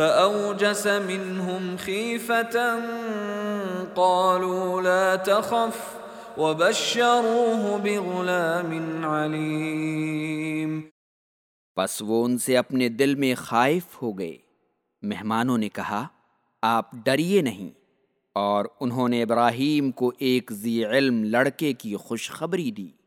فأوجس منهم خيفة قالوا لا تخف وبشروه بغلام عليم پس وہ ان سے اپنے دل میں خائف ہو گئے۔ مہمانوں نے کہا، آپ ڈریے نہیں۔ اور انہوں نے ابراہیم کو ایک ذی علم لڑکے کی خوشخبری دی۔